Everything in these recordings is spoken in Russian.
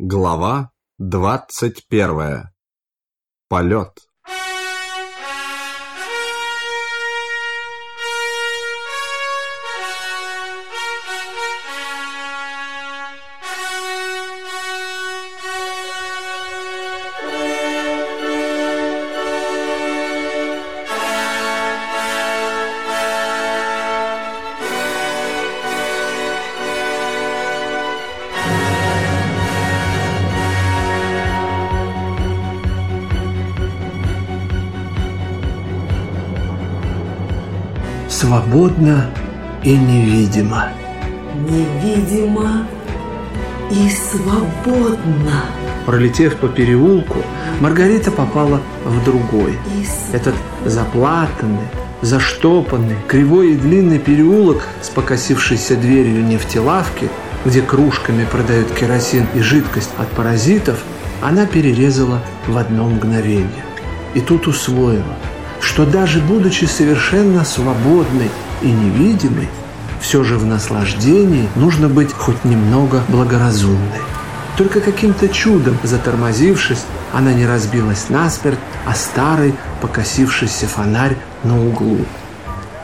Глава двадцать первая. Полет. Свободно и невидимо. Невидимо и свободно. Пролетев по переулку, Маргарита попала в другой. И Этот заплатанный, заштопанный, кривой и длинный переулок с покосившейся дверью нефтелавки, где кружками продают керосин и жидкость от паразитов, она перерезала в одно мгновение. И тут усвоила, что даже будучи совершенно свободной и невидимой, все же в наслаждении нужно быть хоть немного благоразумной. Только каким-то чудом, затормозившись, она не разбилась насмерть, а старый покосившийся фонарь на углу.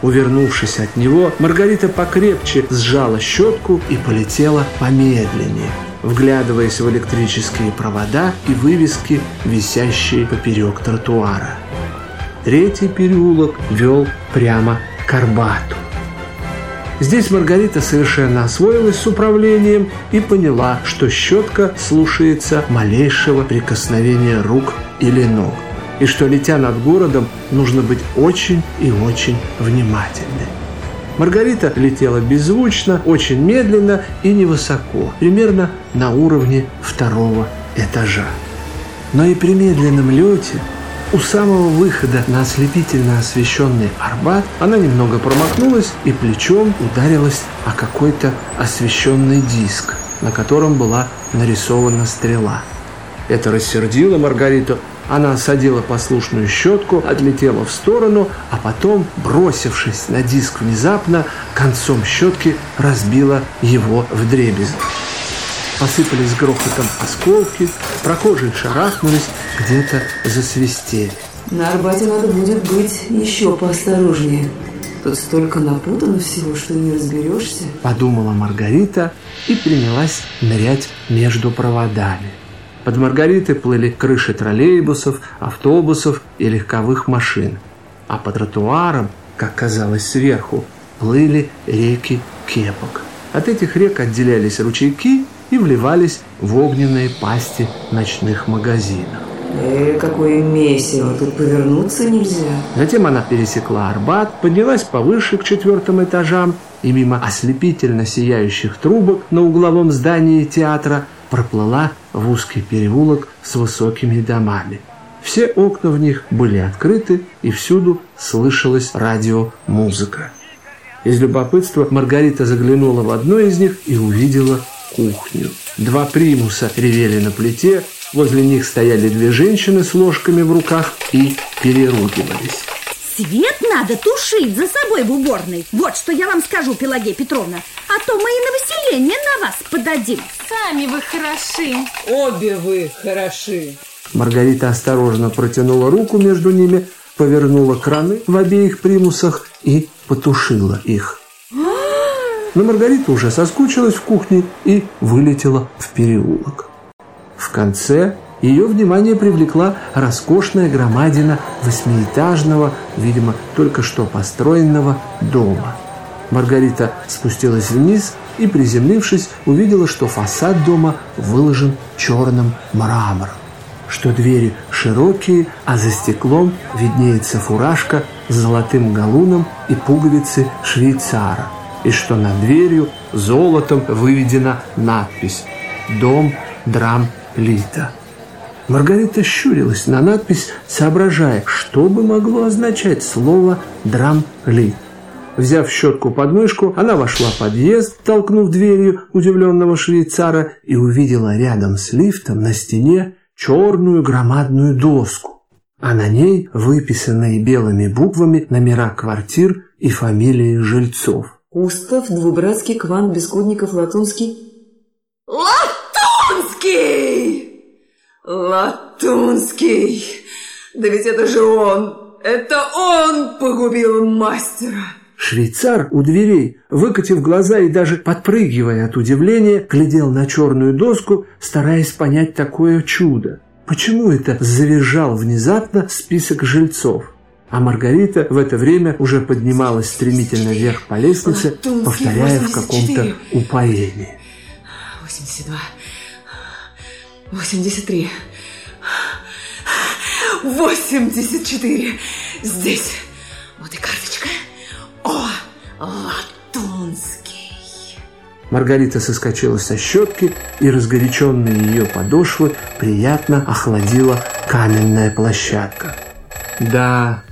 Увернувшись от него, Маргарита покрепче сжала щетку и полетела помедленнее, вглядываясь в электрические провода и вывески, висящие поперек тротуара. Третий переулок вел прямо к Арбату. Здесь Маргарита совершенно освоилась с управлением и поняла, что щетка слушается малейшего прикосновения рук или ног, и что, летя над городом, нужно быть очень и очень внимательной. Маргарита летела беззвучно, очень медленно и невысоко, примерно на уровне второго этажа. Но и при медленном лете у самого выхода на ослепительно освещенный Арбат она немного промахнулась и плечом ударилась о какой-то освещенный диск, на котором была нарисована стрела. Это рассердило Маргариту. Она осадила послушную щетку, отлетела в сторону, а потом, бросившись на диск внезапно, концом щетки разбила его в дребезги. Посыпались грохотом осколки, прохожие шарахнулись, где-то засвистели. На Арбате надо будет быть еще поосторожнее. Тут столько напутано всего, что не разберешься. Подумала Маргарита и принялась нырять между проводами. Под Маргаритой плыли крыши троллейбусов, автобусов и легковых машин. А по тротуарам, как казалось сверху, плыли реки кепок. От этих рек отделялись ручейки и вливались в огненные пасти ночных магазинов. Э, какое месиво, тут повернуться нельзя. Затем она пересекла Арбат, поднялась повыше к четвертым этажам и мимо ослепительно сияющих трубок на угловом здании театра проплыла в узкий переулок с высокими домами. Все окна в них были открыты, и всюду слышалась радиомузыка. Из любопытства Маргарита заглянула в одно из них и увидела кухню. Два примуса ревели на плите, возле них стояли две женщины с ложками в руках и переругивались. Свет надо тушить за собой в уборной. Вот что я вам скажу, Пелагея Петровна. А то мы и на выселение на вас подадим. Сами вы хороши. Обе вы хороши. Маргарита осторожно протянула руку между ними, повернула краны в обеих примусах и потушила их. Но Маргарита уже соскучилась в кухне и вылетела в переулок. В конце ее внимание привлекла роскошная громадина восьмиэтажного, видимо, только что построенного дома. Маргарита спустилась вниз и, приземлившись, увидела, что фасад дома выложен черным мрамором, что двери широкие, а за стеклом виднеется фуражка с золотым галуном и пуговицы швейцара, и что над дверью золотом выведена надпись «Дом драм Лита». Маргарита щурилась на надпись, соображая, что бы могло означать слово «драм-лит». Взяв щетку под мышку, она вошла в подъезд, толкнув дверью удивленного швейцара и увидела рядом с лифтом на стене черную громадную доску, а на ней выписанные белыми буквами номера квартир и фамилии жильцов. Устав, Двубратский, Кван, Бескудников, Латунский. Латунский! Латунский! Да ведь это же он! Это он погубил мастера! Швейцар у дверей, выкатив глаза и даже подпрыгивая от удивления, глядел на черную доску, стараясь понять такое чудо. Почему это завизжал внезапно список жильцов? А Маргарита в это время уже поднималась стремительно вверх по лестнице, повторяя в 84. каком-то упоении. 82, 83, 84. Здесь. Вот и карточка. О, Латунский. Маргарита соскочила со щетки, и разгоряченные ее подошвы приятно охладила каменная площадка. Да,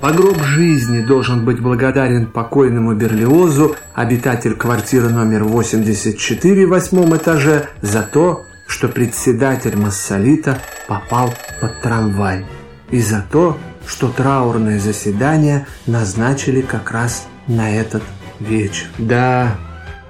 по гроб жизни должен быть благодарен покойному Берлиозу, обитатель квартиры номер 84 в восьмом этаже, за то, что председатель Массолита попал под трамвай. И за то, что траурное заседание назначили как раз на этот вечер. Да,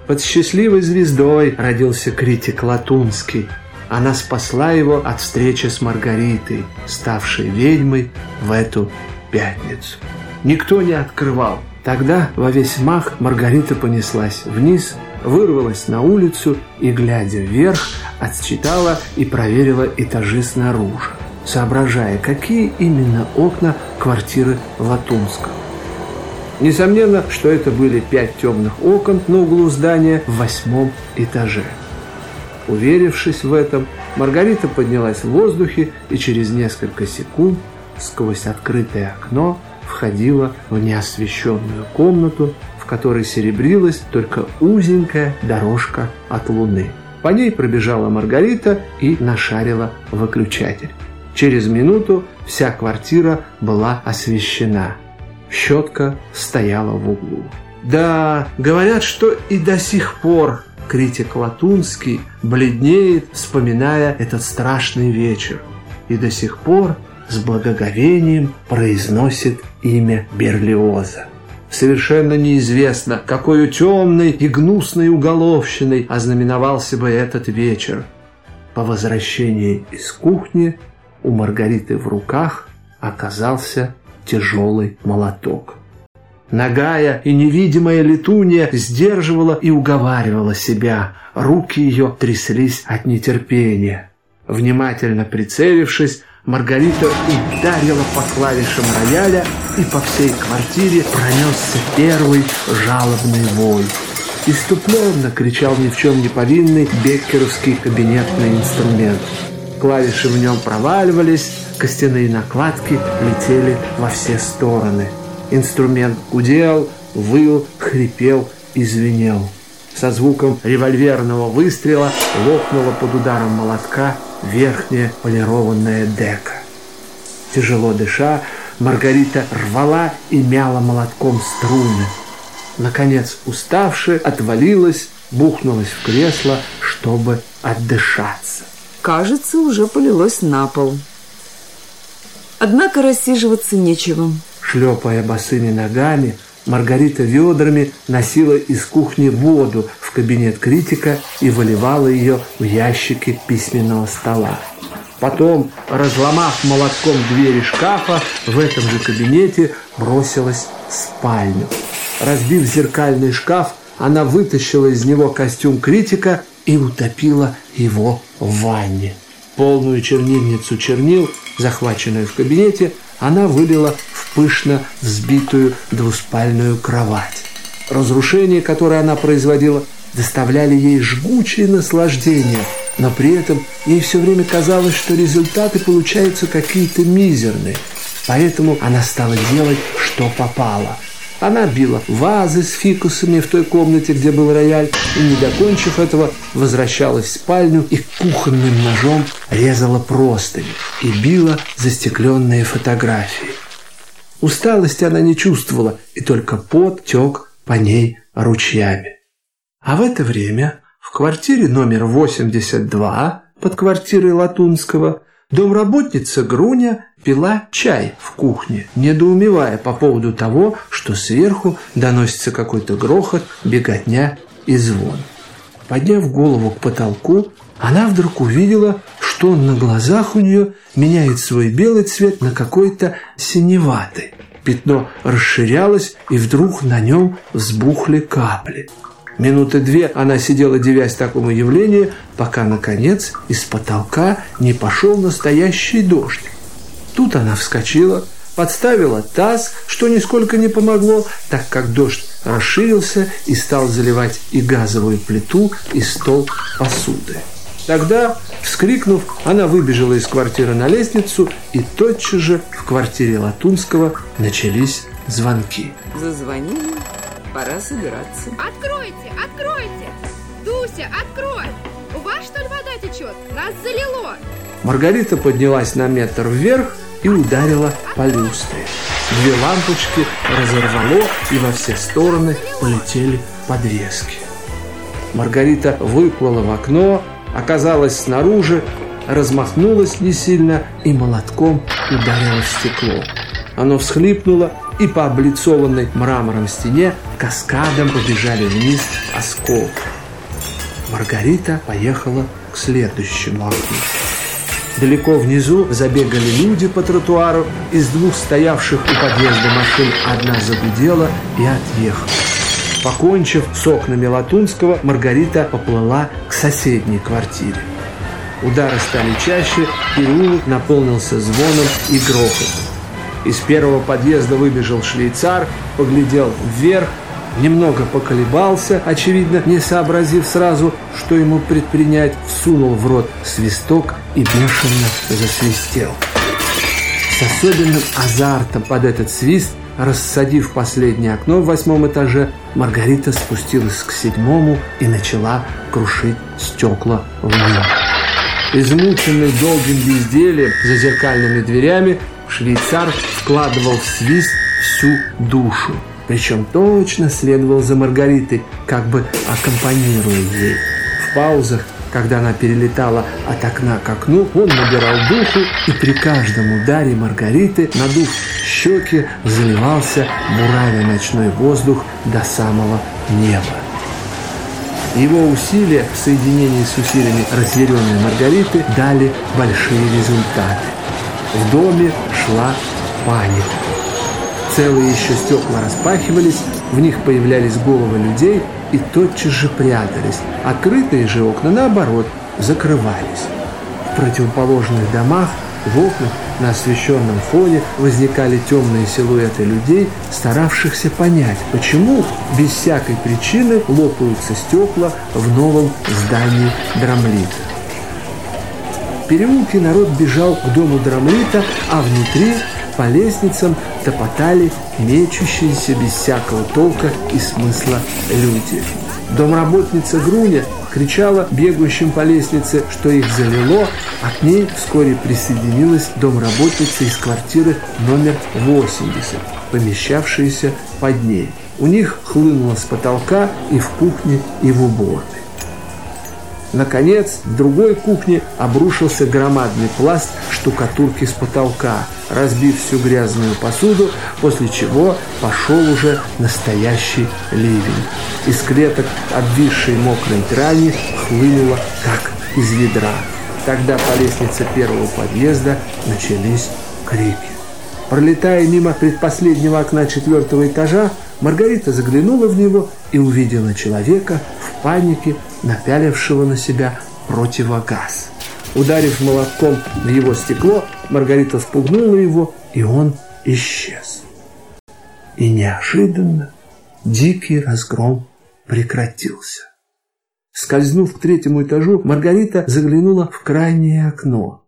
под счастливой звездой родился критик Латунский. Она спасла его от встречи с Маргаритой, ставшей ведьмой в эту пятницу. Никто не открывал. Тогда во весь мах Маргарита понеслась вниз, вырвалась на улицу и, глядя вверх, отсчитала и проверила этажи снаружи, соображая, какие именно окна квартиры Латунского. Несомненно, что это были пять темных окон на углу здания в восьмом этаже. Уверившись в этом, Маргарита поднялась в воздухе и через несколько секунд сквозь открытое окно входила в неосвещенную комнату, в которой серебрилась только узенькая дорожка от луны. По ней пробежала Маргарита и нашарила выключатель. Через минуту вся квартира была освещена. Щетка стояла в углу. Да, говорят, что и до сих пор критик Латунский бледнеет, вспоминая этот страшный вечер. И до сих пор с благоговением произносит имя Берлиоза. Совершенно неизвестно, какой темной и гнусной уголовщиной ознаменовался бы этот вечер. По возвращении из кухни у Маргариты в руках оказался тяжелый молоток. Нагая и невидимая летунья сдерживала и уговаривала себя. Руки ее тряслись от нетерпения. Внимательно прицелившись, Маргарита ударила по клавишам рояля, и по всей квартире пронесся первый жалобный вой. Иступленно кричал ни в чем не повинный беккеровский кабинетный инструмент. Клавиши в нем проваливались, костяные накладки летели во все стороны. Инструмент гудел, выл, хрипел и звенел. Со звуком револьверного выстрела лопнула под ударом молотка верхняя полированная дека. Тяжело дыша, Маргарита рвала и мяла молотком струны. Наконец, уставшая, отвалилась, бухнулась в кресло, чтобы отдышаться. Кажется, уже полилось на пол. Однако рассиживаться нечего. Шлепая босыми ногами, Маргарита ведрами носила из кухни воду в кабинет критика и выливала ее в ящики письменного стола. Потом, разломав молотком двери шкафа, в этом же кабинете бросилась в спальню. Разбив зеркальный шкаф, она вытащила из него костюм критика и утопила его в ванне. Полную чернильницу чернил, захваченную в кабинете, она вылила пышно взбитую двуспальную кровать. Разрушения, которые она производила, доставляли ей жгучее наслаждение, но при этом ей все время казалось, что результаты получаются какие-то мизерные. Поэтому она стала делать, что попало. Она била вазы с фикусами в той комнате, где был рояль, и, не докончив этого, возвращалась в спальню и кухонным ножом резала простыни и била застекленные фотографии. Усталости она не чувствовала, и только пот тек по ней ручьями. А в это время в квартире номер 82 под квартирой Латунского домработница Груня пила чай в кухне, недоумевая по поводу того, что сверху доносится какой-то грохот, беготня и звон. Подняв голову к потолку, она вдруг увидела, что на глазах у нее меняет свой белый цвет на какой-то синеватый. Пятно расширялось, и вдруг на нем взбухли капли. Минуты две она сидела, девясь такому явлению, пока, наконец, из потолка не пошел настоящий дождь. Тут она вскочила, подставила таз, что нисколько не помогло, так как дождь расширился и стал заливать и газовую плиту, и стол посуды. Тогда, вскрикнув, она выбежала из квартиры на лестницу, и тотчас же в квартире Латунского начались звонки. Зазвонили, пора собираться. Откройте, откройте! Дуся, открой! У вас что ли вода течет? Нас залило! Маргарита поднялась на метр вверх и ударила по люстре. Две лампочки разорвало, и во все стороны полетели подвески. Маргарита выплыла в окно, оказалась снаружи, размахнулась не сильно и молотком ударила в стекло. Оно всхлипнуло, и по облицованной мрамором стене каскадом побежали вниз осколки. Маргарита поехала к следующему окну. Далеко внизу забегали люди по тротуару. Из двух стоявших у подъезда машин одна загудела и отъехала. Покончив с окнами Латунского, Маргарита поплыла к соседней квартире. Удары стали чаще, переулок наполнился звоном и грохотом. Из первого подъезда выбежал швейцар, поглядел вверх, немного поколебался, очевидно, не сообразив сразу, что ему предпринять, всунул в рот свисток и бешено засвистел. С особенным азартом под этот свист Рассадив последнее окно в восьмом этаже, Маргарита спустилась к седьмому и начала крушить стекла нем. Измученный долгим бездельем за зеркальными дверями, швейцар вкладывал в свист всю душу. Причем точно следовал за Маргаритой, как бы аккомпанируя ей. В паузах когда она перелетала от окна к окну, он набирал духу, и при каждом ударе Маргариты, надув щеки, заливался буравя ночной воздух до самого неба. Его усилия в соединении с усилиями разъяренной Маргариты дали большие результаты. В доме шла паника. Целые еще стекла распахивались, в них появлялись головы людей и тотчас же прятались. Открытые же окна, наоборот, закрывались. В противоположных домах, в окнах, на освещенном фоне возникали темные силуэты людей, старавшихся понять, почему без всякой причины лопаются стекла в новом здании Драмлита. В переулке народ бежал к дому Драмлита, а внутри по лестницам топотали мечущиеся без всякого толка и смысла люди. Домработница Груня кричала бегущим по лестнице, что их залило, а к ней вскоре присоединилась домработница из квартиры номер 80, помещавшаяся под ней. У них хлынуло с потолка и в кухне, и в уборной. Наконец, в другой кухне обрушился громадный пласт штукатурки с потолка, разбив всю грязную посуду, после чего пошел уже настоящий ливень. Из клеток обвисшей мокрой драни хлынуло, как из ведра. Тогда по лестнице первого подъезда начались крики. Пролетая мимо предпоследнего окна четвертого этажа, Маргарита заглянула в него и увидела человека в панике, напялившего на себя противогаз. Ударив молотком в его стекло, Маргарита спугнула его, и он исчез. И неожиданно дикий разгром прекратился. Скользнув к третьему этажу, Маргарита заглянула в крайнее окно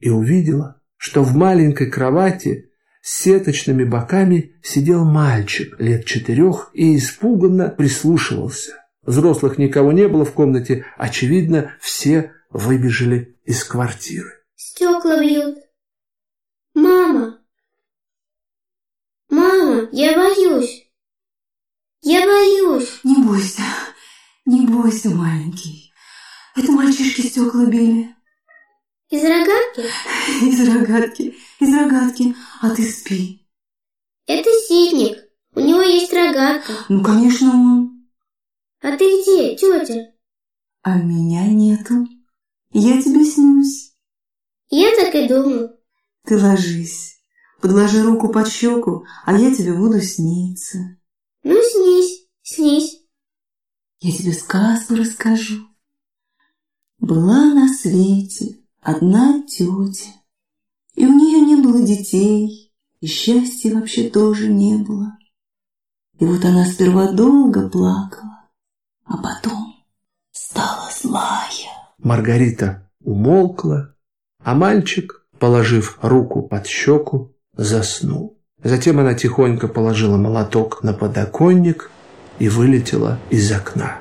и увидела, что в маленькой кровати с сеточными боками сидел мальчик лет четырех и испуганно прислушивался. Взрослых никого не было в комнате, очевидно, все выбежали из квартиры. Стекла бьют. Мама! Мама, я боюсь! Я боюсь! Не бойся, не бойся, маленький. Это мальчишки стекла били. Из рогатки? Из рогатки, из рогатки. А ты спи. Это ситник. У него есть рогатка. Ну, конечно, он. А ты где, тетя? А меня нету. Я тебе снюсь. думаю. Ты ложись, подложи руку под щеку, а я тебе буду сниться. Ну, снись, снись. Я тебе сказку расскажу. Была на свете одна тетя, и у нее не было детей, и счастья вообще тоже не было. И вот она сперва долго плакала, а потом стала злая. Маргарита умолкла, а мальчик, положив руку под щеку, заснул. Затем она тихонько положила молоток на подоконник и вылетела из окна.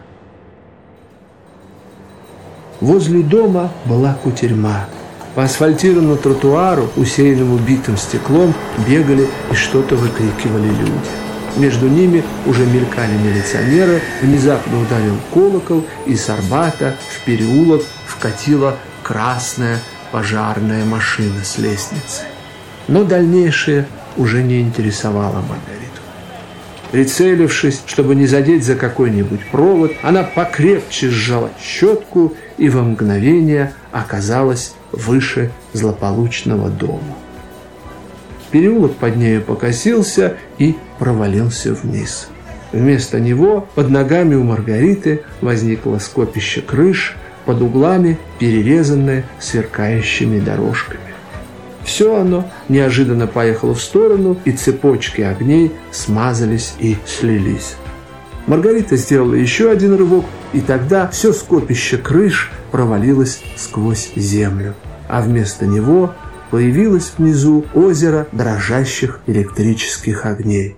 Возле дома была кутерьма. По асфальтированному тротуару, усеянному битым стеклом, бегали и что-то выкрикивали люди. Между ними уже мелькали милиционеры, внезапно ударил колокол, и с Арбата в переулок вкатила красная пожарная машина с лестницы. Но дальнейшее уже не интересовало Маргариту. Прицелившись, чтобы не задеть за какой-нибудь провод, она покрепче сжала щетку и во мгновение оказалась выше злополучного дома. Переулок под нею покосился и провалился вниз. Вместо него под ногами у Маргариты возникло скопище крыш, под углами перерезанное сверкающими дорожками. Все оно неожиданно поехало в сторону, и цепочки огней смазались и слились. Маргарита сделала еще один рывок, и тогда все скопище крыш провалилось сквозь землю, а вместо него появилось внизу озеро дрожащих электрических огней.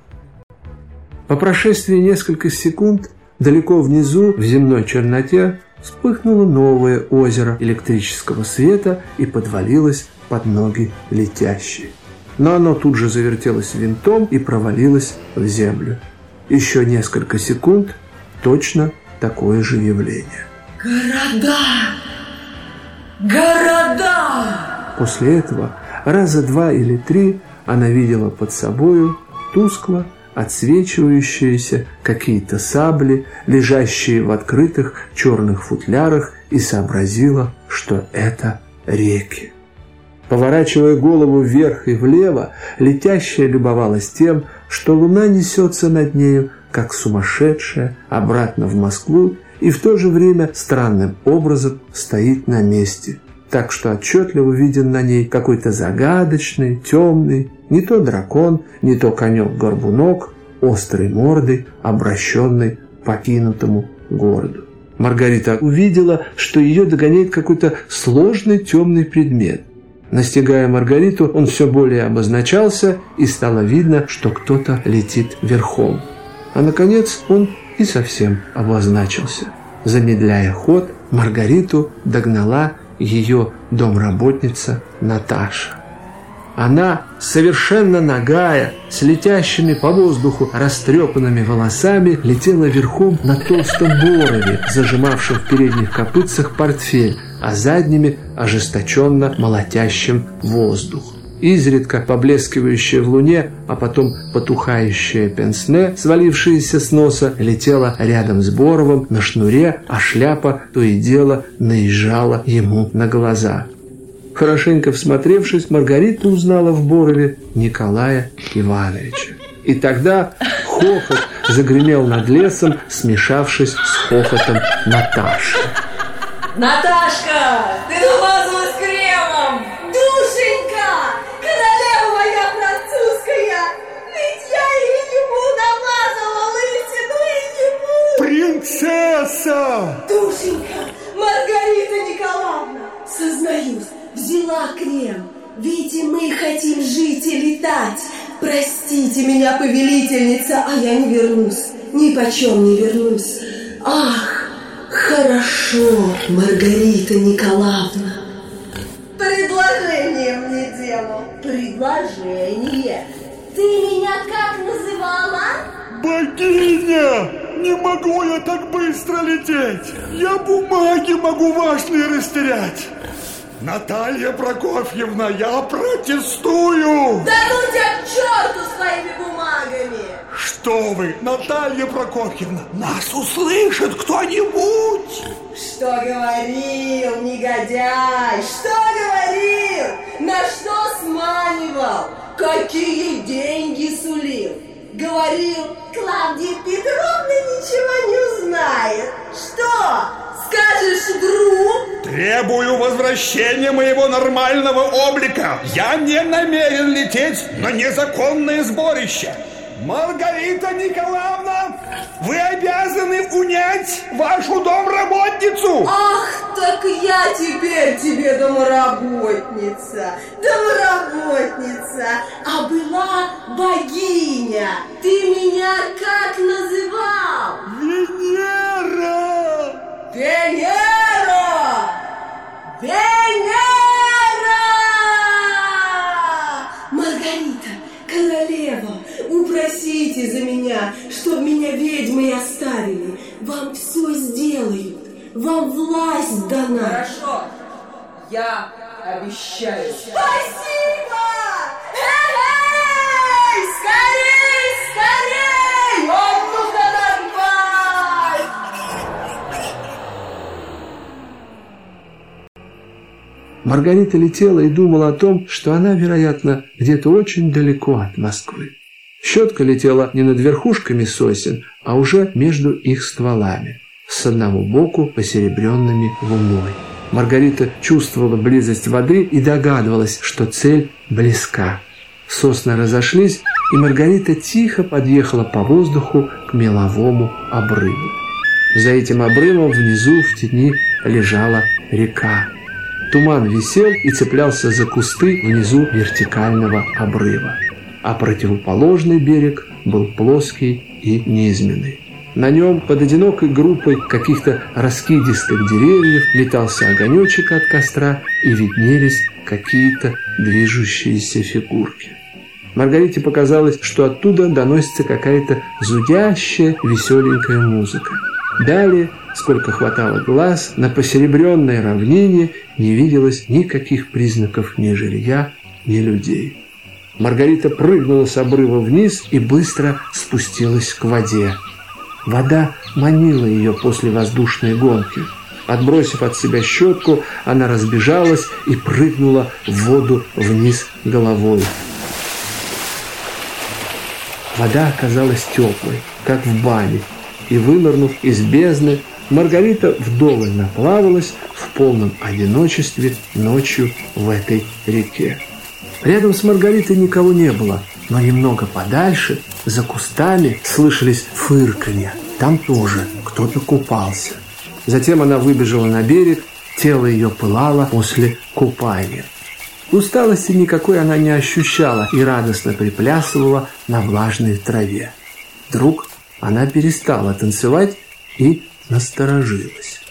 По прошествии нескольких секунд далеко внизу, в земной черноте, вспыхнуло новое озеро электрического света и подвалилось под ноги летящей. Но оно тут же завертелось винтом и провалилось в землю. Еще несколько секунд точно такое же явление. Города! Города! После этого раза два или три она видела под собою тускло отсвечивающиеся какие-то сабли, лежащие в открытых черных футлярах, и сообразила, что это реки. Поворачивая голову вверх и влево, летящая любовалась тем, что луна несется над нею, как сумасшедшая, обратно в Москву и в то же время странным образом стоит на месте, так что отчетливо виден на ней какой-то загадочный, темный, не то дракон, не то конек-горбунок, острой мордой, обращенный к покинутому городу. Маргарита увидела, что ее догоняет какой-то сложный темный предмет. Настигая Маргариту, он все более обозначался, и стало видно, что кто-то летит верхом. А, наконец, он и совсем обозначился. Замедляя ход, Маргариту догнала ее домработница Наташа. Она, совершенно нагая, с летящими по воздуху растрепанными волосами, летела верхом на толстом борове, зажимавшем в передних копытцах портфель, а задними ожесточенно молотящим воздух. Изредка поблескивающая в луне, а потом потухающая пенсне, свалившаяся с носа, летела рядом с Боровым на шнуре, а шляпа то и дело наезжала ему на глаза. Хорошенько всмотревшись, Маргарита узнала в Борове Николая Ивановича. И тогда хохот загремел над лесом, смешавшись с хохотом Наташи. Наташка, ты намазалась кремом! Душенька, королева моя французская, ведь я и ему намазала лысину и ему. Принцесса! Душенька, Маргарита Николаевна, сознаюсь, взяла крем. Ведь и мы хотим жить и летать. Простите меня, повелительница, а я не вернусь. Ни почем не вернусь. Ах, хорошо, Маргарита Николаевна. Предложение мне делал. Предложение. Ты меня как называла? Богиня! Не могу я так быстро лететь! Я бумаги могу важные растерять! Наталья Прокофьевна, я протестую! Да ну тебя к черту с твоими бумагами! Что вы, Наталья Прокофьевна, нас услышит кто-нибудь! Что говорил, негодяй, что говорил? На что сманивал? Какие деньги сулил? Говорил, Клавдия Петровна ничего не узнает. Что, скажешь вру? Требую возвращения моего нормального облика. Я не намерен лететь на незаконное сборище. Маргарита Николаевна, вы обязаны унять вашу домработницу. Ах, так я теперь тебе домработница, домработница, а была богиня. Ты меня как называл? Венера! Венера! Маргарита, королева, упросите за меня, чтоб меня ведьмы оставили. Вам все сделают. Вам власть дана. Хорошо, я обещаю. Спасибо! Маргарита летела и думала о том, что она, вероятно, где-то очень далеко от Москвы. Щетка летела не над верхушками сосен, а уже между их стволами, с одного боку посеребренными луной. Маргарита чувствовала близость воды и догадывалась, что цель близка. Сосны разошлись, и Маргарита тихо подъехала по воздуху к меловому обрыву. За этим обрывом внизу в тени лежала река. Туман висел и цеплялся за кусты внизу вертикального обрыва, а противоположный берег был плоский и низменный. На нем под одинокой группой каких-то раскидистых деревьев метался огонечек от костра и виднелись какие-то движущиеся фигурки. Маргарите показалось, что оттуда доносится какая-то зудящая, веселенькая музыка. Далее, сколько хватало глаз, на посеребренной равнине не виделось никаких признаков ни жилья, ни людей. Маргарита прыгнула с обрыва вниз и быстро спустилась к воде. Вода манила ее после воздушной гонки. Отбросив от себя щетку, она разбежалась и прыгнула в воду вниз головой. Вода оказалась теплой, как в бане, и, вынырнув из бездны, Маргарита вдоволь наплавалась в полном одиночестве ночью в этой реке. Рядом с Маргаритой никого не было, но немного подальше, за кустами, слышались фырканья. Там тоже кто-то купался. Затем она выбежала на берег, тело ее пылало после купания. Усталости никакой она не ощущала и радостно приплясывала на влажной траве. Вдруг она перестала танцевать и насторожилась.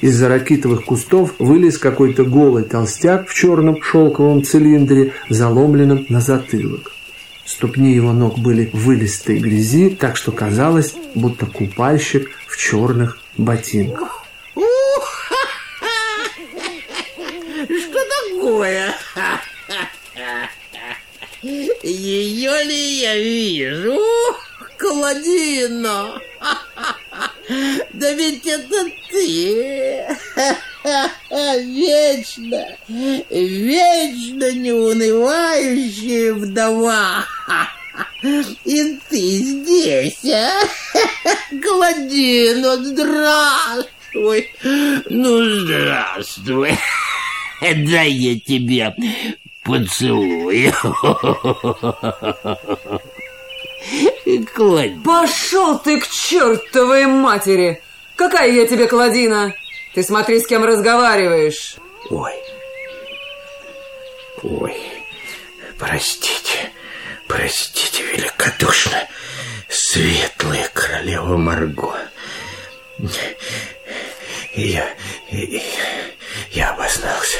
Из-за ракитовых кустов вылез какой-то голый толстяк в черном шелковом цилиндре, заломленном на затылок. Ступни его ног были в вылистой грязи, так что казалось, будто купальщик в черных ботинках. Что такое? Ее ли я вижу? Каладина! Да ведь это ты! Вечно, вечно неунывающая вдова! И ты здесь, а? Каладина, здравствуй! Ну, здравствуй! Дай я тебе поцелую. Кладь. Пошел ты к чертовой матери! Какая я тебе кладина? Ты смотри, с кем разговариваешь. Ой. Ой. Простите. Простите великодушно. Светлая королева Марго. Я... Я, я обознался.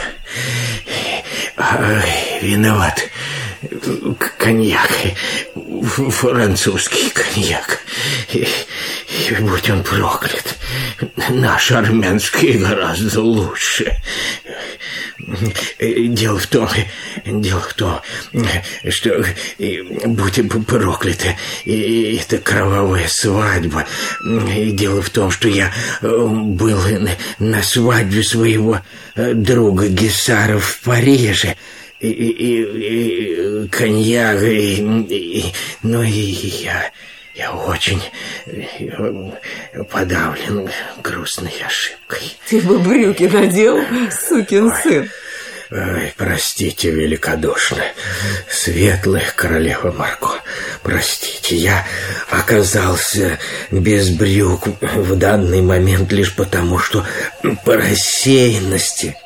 Ай, виноват. Коньяк. Французский коньяк. И, и будь он проклят. Наш армянский гораздо лучше. Дело в том, дело в том, что будьте прокляты, это кровавая свадьба. И дело в том, что я был на свадьбе своего друга Гессара в Париже. И, и, и, и коньяк, и, и, ну и я, я очень э, подавлен грустной ошибкой. Ты бы брюки надел, сукин сын. Ой, простите великодушно, светлая королева Марко, простите, я оказался без брюк в данный момент лишь потому, что по рассеянности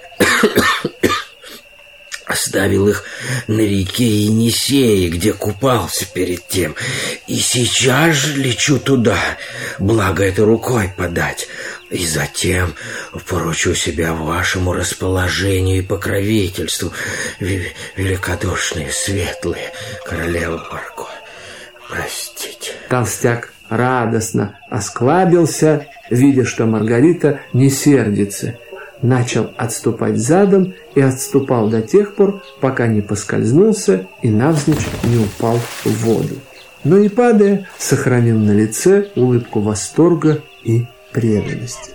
Оставил их на реке Енисеи, где купался перед тем. И сейчас же лечу туда, благо это рукой подать. И затем поручу себя вашему расположению и покровительству, великодушные, светлые, королева Марко. Простите. Толстяк радостно осклабился, видя, что Маргарита не сердится – начал отступать задом и отступал до тех пор, пока не поскользнулся и навзничь не упал в воду. Но не падая, сохранил на лице улыбку восторга и преданности.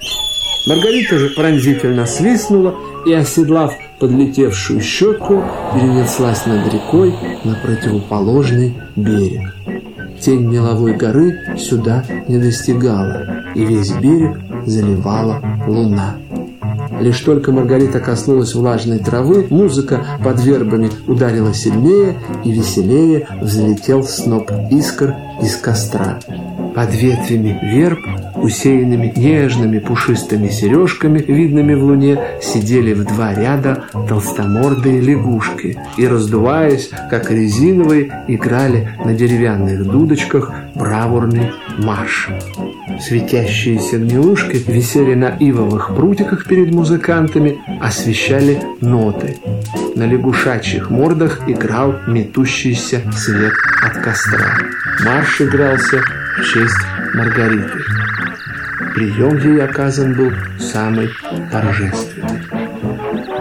Маргарита же пронзительно свистнула и, оседлав подлетевшую щетку, перенеслась над рекой на противоположный берег. Тень меловой горы сюда не достигала, и весь берег заливала луна. Лишь только Маргарита коснулась влажной травы, музыка под вербами ударила сильнее и веселее взлетел сноп искр из костра. Под ветвями верб, усеянными нежными пушистыми сережками, видными в луне, сидели в два ряда толстомордые лягушки и, раздуваясь, как резиновые, играли на деревянных дудочках бравурный марш. Светящиеся гнилушки висели на ивовых прутиках перед музыкантами, освещали ноты. На лягушачьих мордах играл метущийся свет от костра. Марш игрался в честь Маргариты. Прием ей оказан был самый торжественный.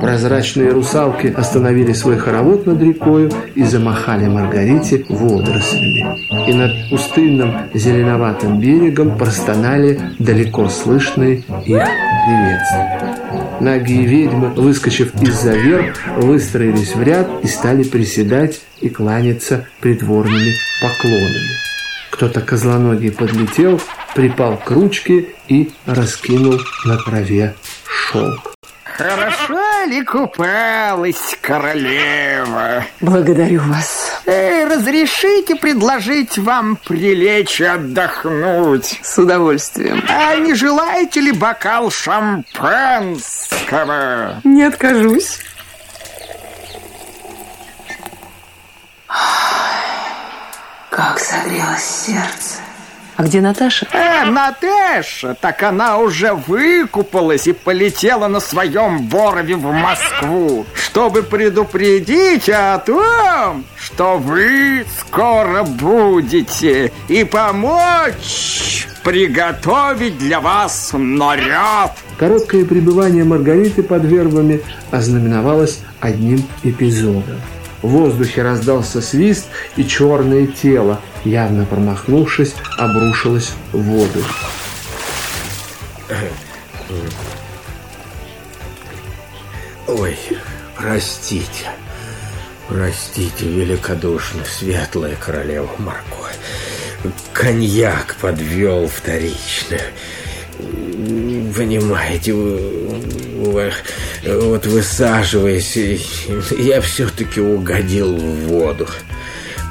Прозрачные русалки остановили свой хоровод над рекою и замахали Маргарите водорослями. И над пустынным зеленоватым берегом простонали далеко слышные их приветствия. Наги ведьмы, выскочив из-за верх, выстроились в ряд и стали приседать и кланяться придворными поклонами. Кто-то козлоногий подлетел, припал к ручке и раскинул на траве шелк. Хорошо ли купалась королева? Благодарю вас. Э, разрешите предложить вам прилечь и отдохнуть? С удовольствием. А не желаете ли бокал шампанского? Не откажусь. Как согрелось сердце. А где Наташа? Э, Наташа, так она уже выкупалась и полетела на своем Борове в Москву, чтобы предупредить о том, что вы скоро будете, и помочь приготовить для вас наряд. Короткое пребывание Маргариты под вербами ознаменовалось одним эпизодом. В воздухе раздался свист, и черное тело, явно промахнувшись, обрушилось в воду. Ой, простите. Простите, великодушно, светлая королева Марко. Коньяк подвел вторично. Понимаете, вот высаживаясь, я все-таки угодил в воду.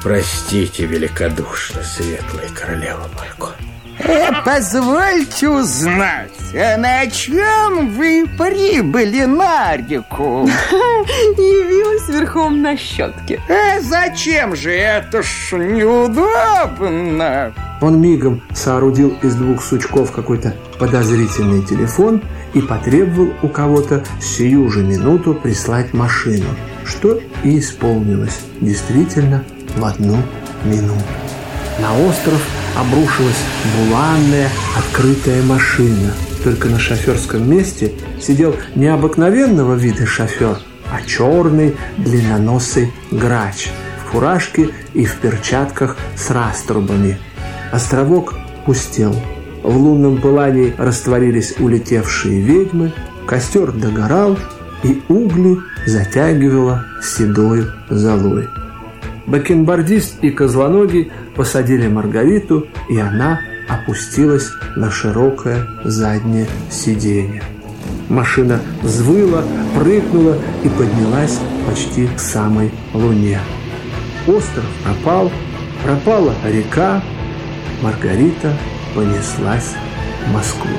Простите великодушно, светлая королева Марко. Э, позвольте узнать, а на чем вы прибыли на реку? Явилась верхом на щетке. А зачем же это ж неудобно? Он мигом соорудил из двух сучков какой-то подозрительный телефон и потребовал у кого-то сию же минуту прислать машину, что и исполнилось действительно в одну минуту. На остров обрушилась буланная открытая машина. Только на шоферском месте сидел необыкновенного вида шофер, а черный длинноносый грач в фуражке и в перчатках с раструбами. Островок пустел. В лунном пылании растворились улетевшие ведьмы, костер догорал, и угли затягивало седой золой. Бакенбардист и козлоногий посадили Маргариту, и она опустилась на широкое заднее сиденье. Машина взвыла, прыгнула и поднялась почти к самой луне. Остров пропал, пропала река, Маргарита понеслась в Москву.